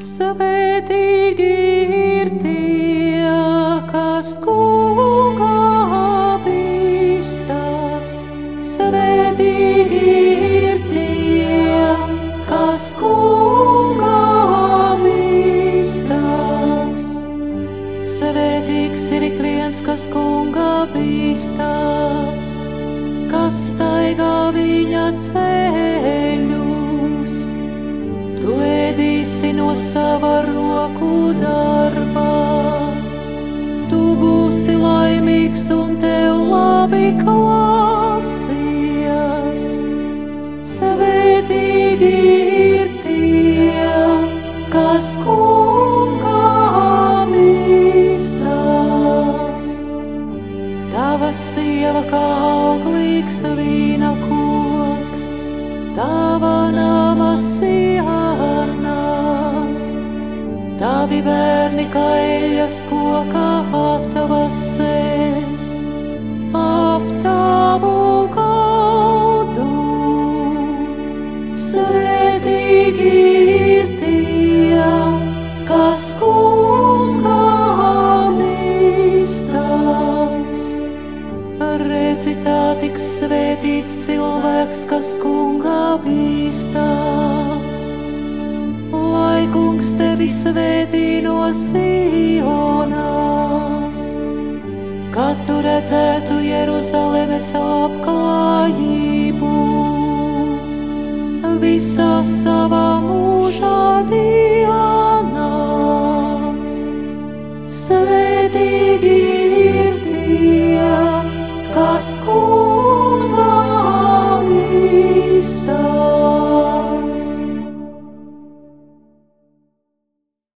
Svētīgi ir tie, kas kungā bīstas. Svētīgi ir tie, kas kungā bīstas. Svētīgs ir ik viens, kas kungā bīstas, kas staigā viņa ceļus. No sava roku darbā. Tu būsi laimīgs un tev labi klāsies. Svētīgi ir tie, kas kungā bīstas. Tava sieva kā auglīgs vīna koks, tavi bērni kā eļas kokā atvasēs ap tavu gaudu. Svētīgi ir tie, kas kungā bīstas. Redzi, tā tiks svētīts cilvēks, kas kungā bīstas. Tevi svētī no Sionas, kad tu redzētu Jeruzalemes apklājību visā savā mūžā dienās.